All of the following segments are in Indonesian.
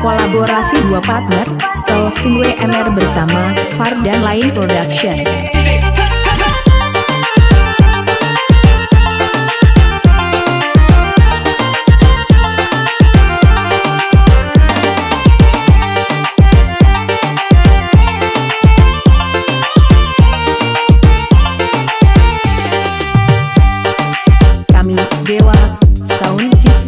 Kolaborasi dua partner, Taufik MR bersama Far dan Lain Production. Sound System.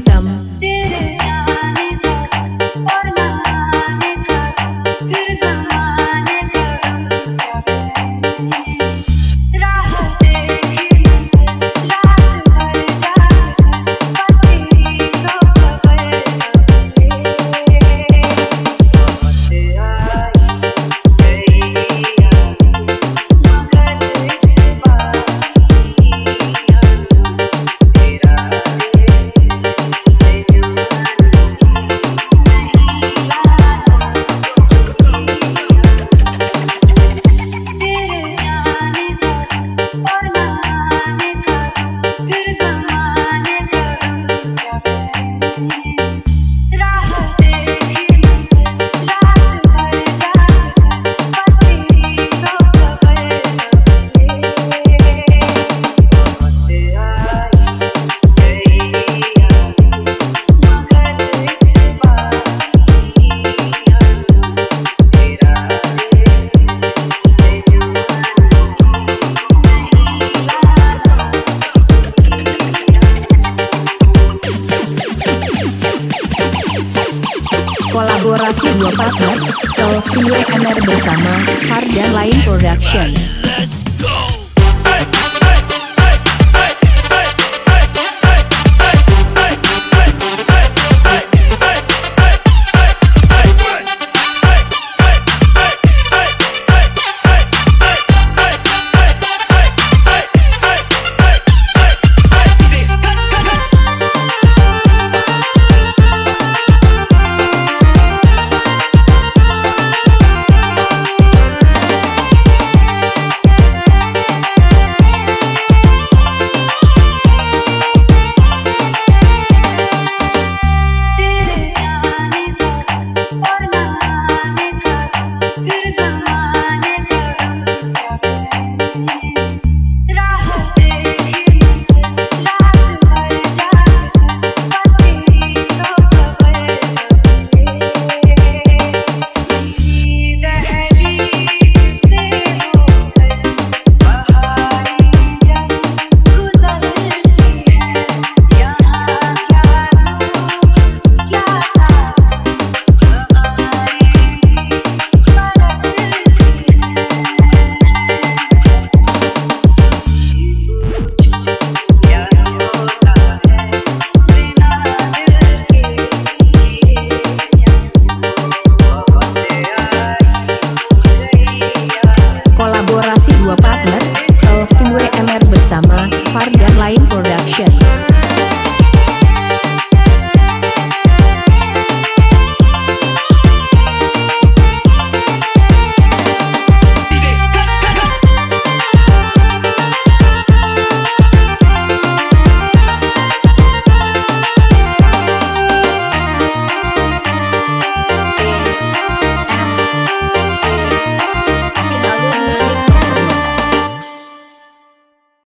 kolaborasi dua partner, Tolkien Weekender bersama Hard dan Lain Production. Let's go!